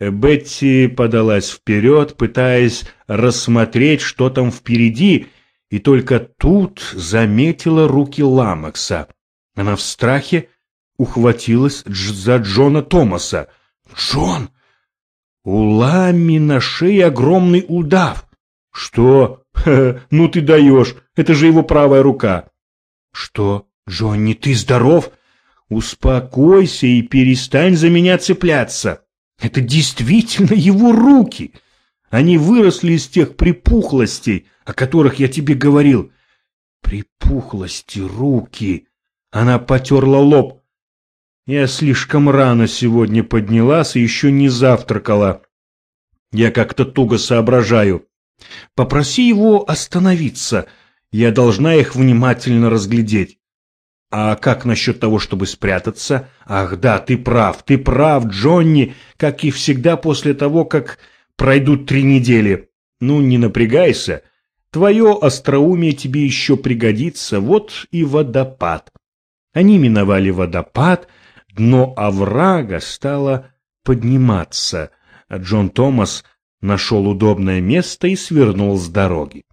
Бетти подалась вперед, пытаясь рассмотреть, что там впереди, и только тут заметила руки Ламакса. Она в страхе ухватилась за Джона Томаса. «Джон!» У Лами на шее огромный удав. «Что? Ха, ну ты даешь, это же его правая рука». «Что, Джонни, ты здоров?» «Успокойся и перестань за меня цепляться. Это действительно его руки. Они выросли из тех припухлостей, о которых я тебе говорил. Припухлости руки. Она потерла лоб. Я слишком рано сегодня поднялась и еще не завтракала. Я как-то туго соображаю. Попроси его остановиться. Я должна их внимательно разглядеть. А как насчет того, чтобы спрятаться? Ах да, ты прав, ты прав, Джонни, как и всегда после того, как пройдут три недели. Ну, не напрягайся. Твое остроумие тебе еще пригодится, вот и водопад. Они миновали водопад, дно оврага стало подниматься. Джон Томас нашел удобное место и свернул с дороги.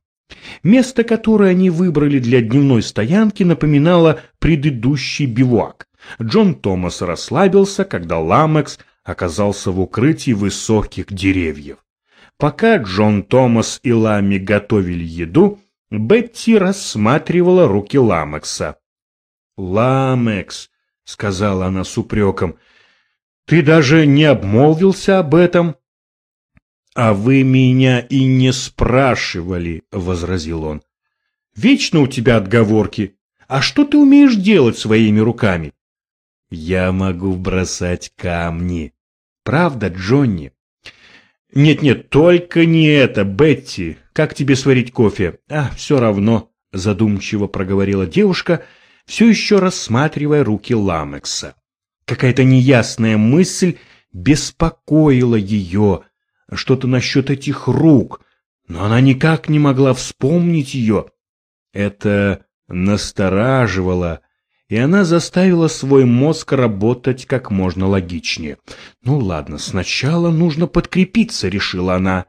Место, которое они выбрали для дневной стоянки, напоминало предыдущий бивуак. Джон Томас расслабился, когда Ламекс оказался в укрытии высоких деревьев. Пока Джон Томас и Лами готовили еду, Бетти рассматривала руки Ламекса. «Ламекс», — сказала она с упреком, — «ты даже не обмолвился об этом?» «А вы меня и не спрашивали», — возразил он. «Вечно у тебя отговорки. А что ты умеешь делать своими руками?» «Я могу бросать камни. Правда, Джонни?» «Нет-нет, только не это, Бетти. Как тебе сварить кофе?» «А, все равно», — задумчиво проговорила девушка, все еще рассматривая руки Ламекса. Какая-то неясная мысль беспокоила ее, что-то насчет этих рук, но она никак не могла вспомнить ее. Это настораживало, и она заставила свой мозг работать как можно логичнее. «Ну ладно, сначала нужно подкрепиться», — решила она.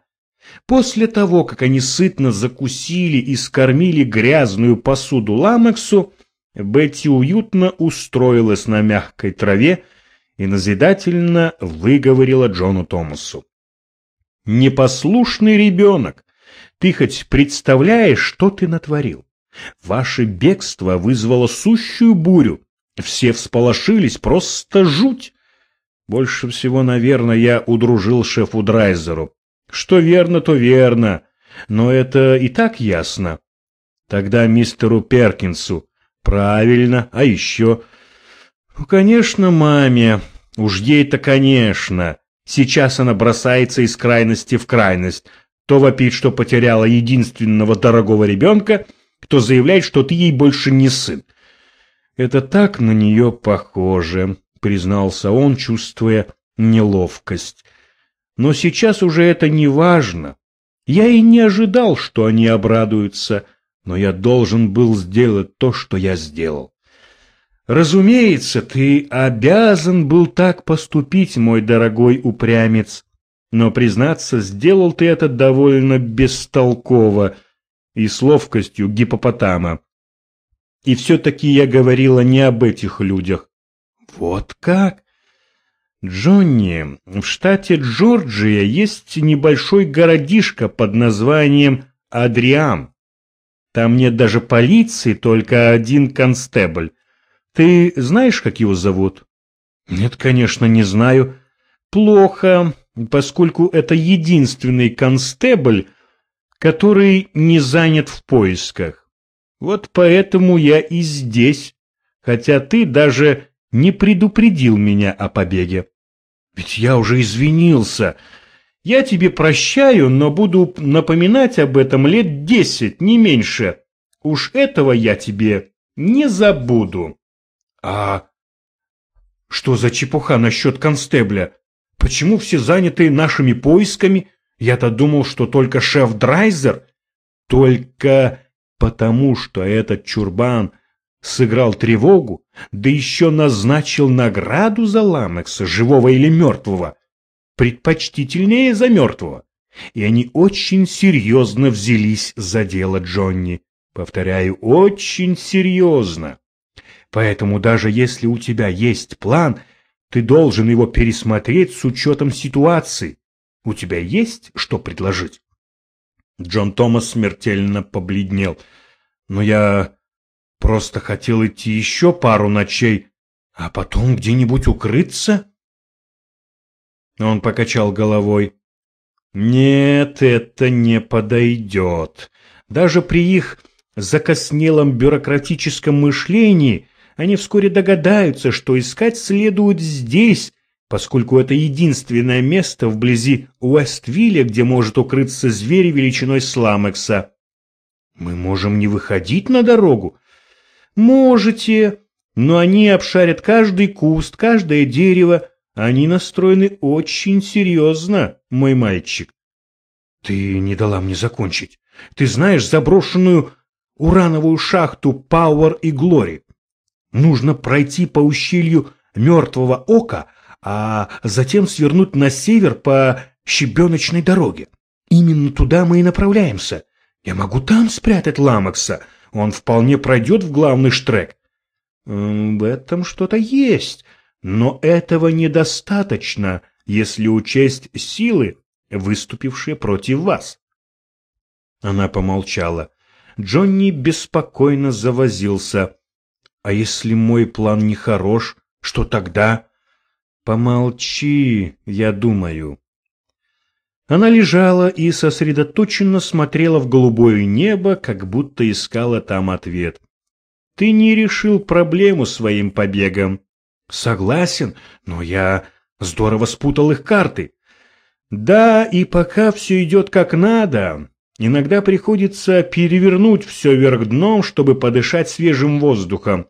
После того, как они сытно закусили и скормили грязную посуду Ламексу, Бетти уютно устроилась на мягкой траве и назидательно выговорила Джону Томасу. Непослушный ребенок. Ты хоть представляешь, что ты натворил? Ваше бегство вызвало сущую бурю. Все всполошились, просто жуть. Больше всего, наверное, я удружил шефу Драйзеру. Что верно, то верно. Но это и так ясно. Тогда мистеру Перкинсу. Правильно, а еще... Ну, конечно, маме. Уж ей-то, конечно. Сейчас она бросается из крайности в крайность. То вопит, что потеряла единственного дорогого ребенка, кто заявляет, что ты ей больше не сын. Это так на нее похоже, признался он, чувствуя неловкость. Но сейчас уже это не важно. Я и не ожидал, что они обрадуются, но я должен был сделать то, что я сделал. Разумеется, ты обязан был так поступить, мой дорогой упрямец. Но, признаться, сделал ты это довольно бестолково и с ловкостью гипопотама. И все-таки я говорила не об этих людях. Вот как? Джонни, в штате Джорджия есть небольшой городишко под названием Адриан. Там нет даже полиции, только один констебль. Ты знаешь, как его зовут? Нет, конечно, не знаю. Плохо, поскольку это единственный констебль, который не занят в поисках. Вот поэтому я и здесь, хотя ты даже не предупредил меня о побеге. Ведь я уже извинился. Я тебе прощаю, но буду напоминать об этом лет десять, не меньше. Уж этого я тебе не забуду. А что за чепуха насчет констебля? Почему все заняты нашими поисками? Я-то думал, что только шеф Драйзер. Только потому, что этот чурбан сыграл тревогу, да еще назначил награду за Ламекса, живого или мертвого. предпочтительнее за мертвого. И они очень серьезно взялись за дело Джонни. Повторяю, очень серьезно. Поэтому даже если у тебя есть план, ты должен его пересмотреть с учетом ситуации. У тебя есть что предложить? Джон Томас смертельно побледнел. Но я просто хотел идти еще пару ночей, а потом где-нибудь укрыться. Он покачал головой. Нет, это не подойдет. Даже при их закоснелом бюрократическом мышлении они вскоре догадаются, что искать следует здесь, поскольку это единственное место вблизи Уэствилля, где может укрыться зверь величиной сламекса. Мы можем не выходить на дорогу. Можете, но они обшарят каждый куст, каждое дерево. Они настроены очень серьезно, мой мальчик. Ты не дала мне закончить. Ты знаешь заброшенную урановую шахту Пауэр и Глори? Нужно пройти по ущелью Мертвого Ока, а затем свернуть на север по щебеночной дороге. Именно туда мы и направляемся. Я могу там спрятать Ламакса. Он вполне пройдет в главный штрек. В этом что-то есть, но этого недостаточно, если учесть силы, выступившие против вас. Она помолчала. Джонни беспокойно завозился. А если мой план нехорош, что тогда? Помолчи, я думаю. Она лежала и сосредоточенно смотрела в голубое небо, как будто искала там ответ. Ты не решил проблему своим побегом. Согласен, но я здорово спутал их карты. Да, и пока все идет как надо, Иногда приходится перевернуть все вверх дном, чтобы подышать свежим воздухом.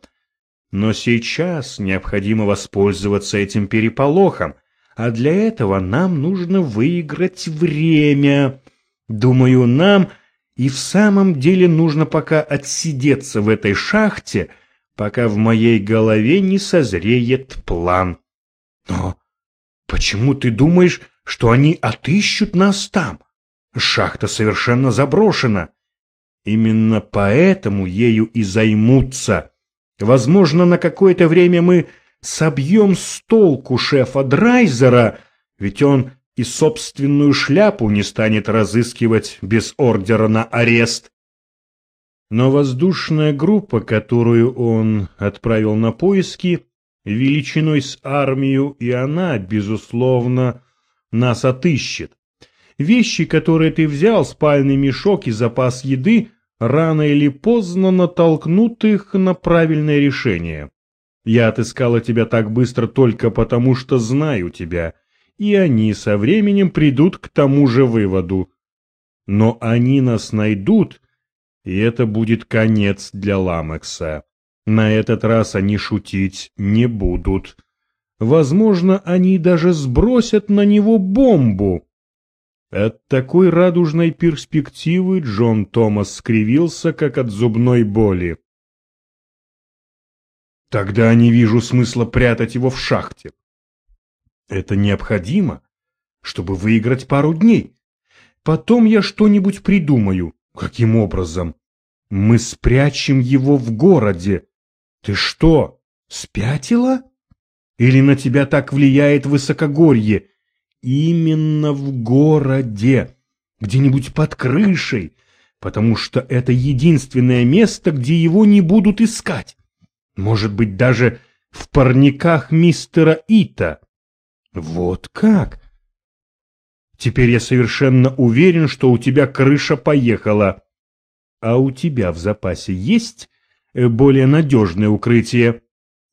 Но сейчас необходимо воспользоваться этим переполохом, а для этого нам нужно выиграть время. Думаю, нам и в самом деле нужно пока отсидеться в этой шахте, пока в моей голове не созреет план. Но почему ты думаешь, что они отыщут нас там? Шахта совершенно заброшена. Именно поэтому ею и займутся. Возможно, на какое-то время мы собьем с толку шефа Драйзера, ведь он и собственную шляпу не станет разыскивать без ордера на арест. Но воздушная группа, которую он отправил на поиски, величиной с армию, и она, безусловно, нас отыщет. Вещи, которые ты взял, спальный мешок и запас еды, рано или поздно натолкнут их на правильное решение. Я отыскала тебя так быстро только потому, что знаю тебя, и они со временем придут к тому же выводу. Но они нас найдут, и это будет конец для Ламекса. На этот раз они шутить не будут. Возможно, они даже сбросят на него бомбу, от такой радужной перспективы Джон Томас скривился, как от зубной боли. Тогда не вижу смысла прятать его в шахте. Это необходимо, чтобы выиграть пару дней. Потом я что-нибудь придумаю. Каким образом? Мы спрячем его в городе. Ты что, спятила? Или на тебя так влияет высокогорье, именно в городе, где-нибудь под крышей, потому что это единственное место, где его не будут искать. Может быть, даже в парниках мистера Ита. Вот как? Теперь я совершенно уверен, что у тебя крыша поехала. А у тебя в запасе есть э, более надежное укрытие?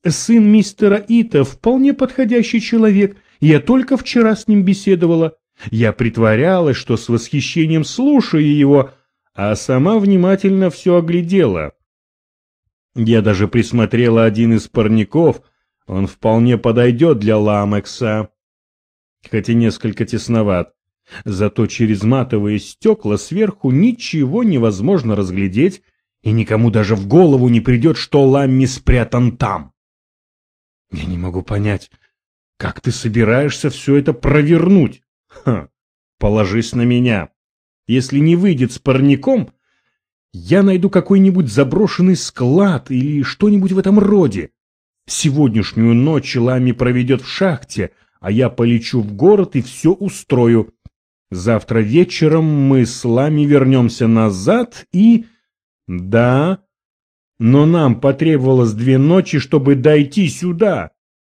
Сын мистера Ита вполне подходящий человек, я только вчера с ним беседовала. Я притворялась, что с восхищением слушаю его, а сама внимательно все оглядела. Я даже присмотрела один из парников, он вполне подойдет для ламекса, хоть и несколько тесноват. Зато через матовые стекла сверху ничего невозможно разглядеть, и никому даже в голову не придет, что ламми спрятан там. Я не могу понять, Как ты собираешься все это провернуть? Ха, положись на меня. Если не выйдет с парником, я найду какой-нибудь заброшенный склад или что-нибудь в этом роде. Сегодняшнюю ночь Лами проведет в шахте, а я полечу в город и все устрою. Завтра вечером мы с Лами вернемся назад и... Да, но нам потребовалось две ночи, чтобы дойти сюда,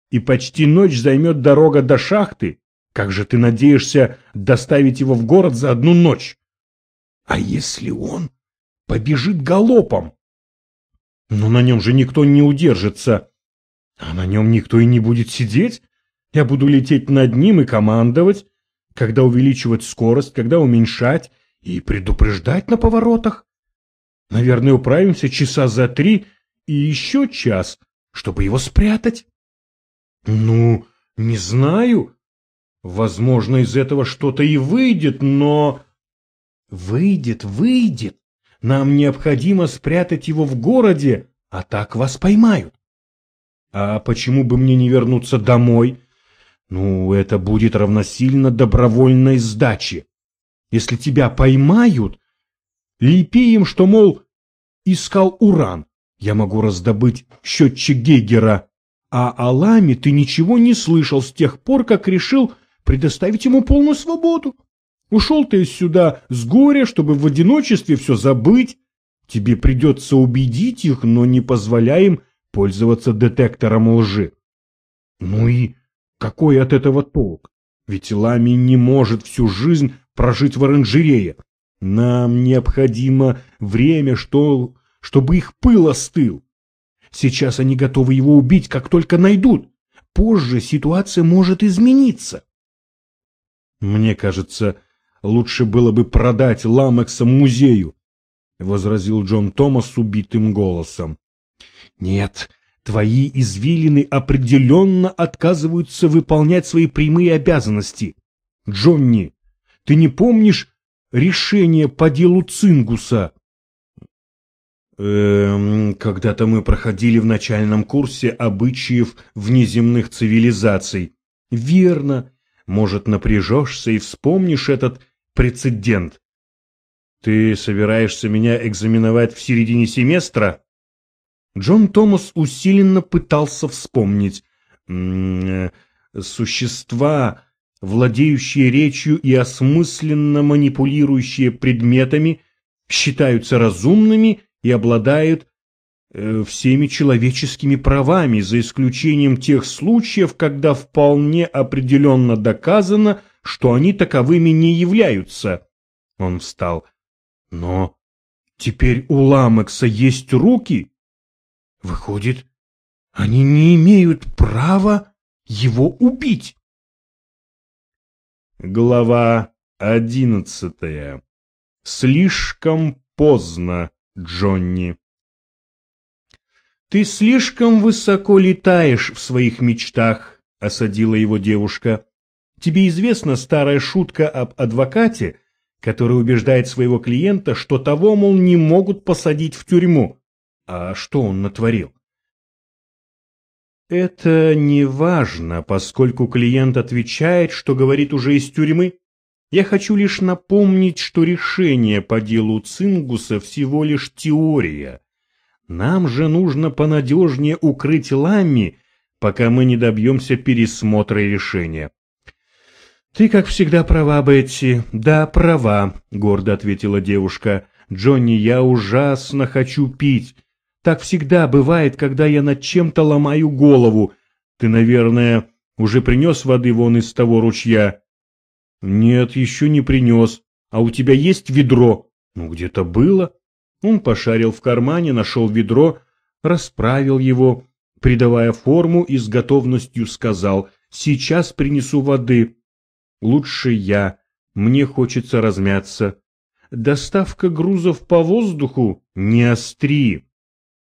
и почти ночь займет дорога до шахты. Как же ты надеешься доставить его в город за одну ночь? А если он побежит галопом? Но на нем же никто не удержится. А на нем никто и не будет сидеть. Я буду лететь над ним и командовать, когда увеличивать скорость, когда уменьшать и предупреждать на поворотах. Наверное, управимся часа за три и еще час, чтобы его спрятать. Ну, не знаю. Возможно, из этого что-то и выйдет, но... Выйдет, выйдет. Нам необходимо спрятать его в городе, а так вас поймают. А почему бы мне не вернуться домой? Ну, это будет равносильно добровольной сдаче. Если тебя поймают, лепи им, что, мол, искал уран. Я могу раздобыть счетчик Гейгера. А о Ламе ты ничего не слышал с тех пор, как решил предоставить ему полную свободу. Ушел ты сюда с горя, чтобы в одиночестве все забыть. Тебе придется убедить их, но не позволяй им пользоваться детектором лжи. Ну и какой от этого толк? Ведь Лами не может всю жизнь прожить в оранжерее. Нам необходимо время, что... чтобы их пыл остыл. Сейчас они готовы его убить, как только найдут. Позже ситуация может измениться. Мне кажется, лучше было бы продать Ламекса музею, возразил Джон Томас убитым голосом. Нет, твои извилины определенно отказываются выполнять свои прямые обязанности. Джонни, ты не помнишь решение по делу Цингуса? Эм, когда-то мы проходили в начальном курсе обычаев внеземных цивилизаций. Верно. Может, напряжешься и вспомнишь этот прецедент. Ты собираешься меня экзаменовать в середине семестра? Джон Томас усиленно пытался вспомнить. -м, существа, владеющие речью и осмысленно манипулирующие предметами, считаются разумными и обладают э, всеми человеческими правами, за исключением тех случаев, когда вполне определенно доказано, что они таковыми не являются. Он встал. Но теперь у Ламекса есть руки. Выходит, они не имеют права его убить. Глава одиннадцатая. Слишком поздно. Джонни. «Ты слишком высоко летаешь в своих мечтах», — осадила его девушка. «Тебе известна старая шутка об адвокате, который убеждает своего клиента, что того, мол, не могут посадить в тюрьму. А что он натворил?» Это не важно, поскольку клиент отвечает, что говорит уже из тюрьмы. Я хочу лишь напомнить, что решение по делу Цингуса всего лишь теория. Нам же нужно понадежнее укрыть Ламми, пока мы не добьемся пересмотра решения. «Ты, как всегда, права, Бетси. Да, права», — гордо ответила девушка. «Джонни, я ужасно хочу пить. Так всегда бывает, когда я над чем-то ломаю голову. Ты, наверное, уже принес воды вон из того ручья?» «Нет, еще не принес. А у тебя есть ведро?» «Ну, где-то было». Он пошарил в кармане, нашел ведро, расправил его, придавая форму и с готовностью сказал «Сейчас принесу воды». «Лучше я. Мне хочется размяться». «Доставка грузов по воздуху? Не остри».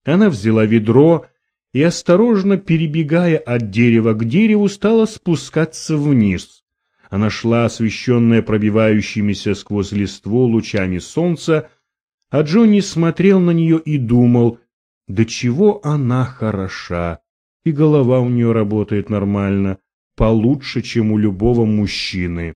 Она взяла ведро и, осторожно перебегая от дерева к дереву, стала спускаться вниз. Она шла, освещенная пробивающимися сквозь листву лучами солнца, а Джонни смотрел на нее и думал, до чего она хороша, и голова у нее работает нормально, получше, чем у любого мужчины.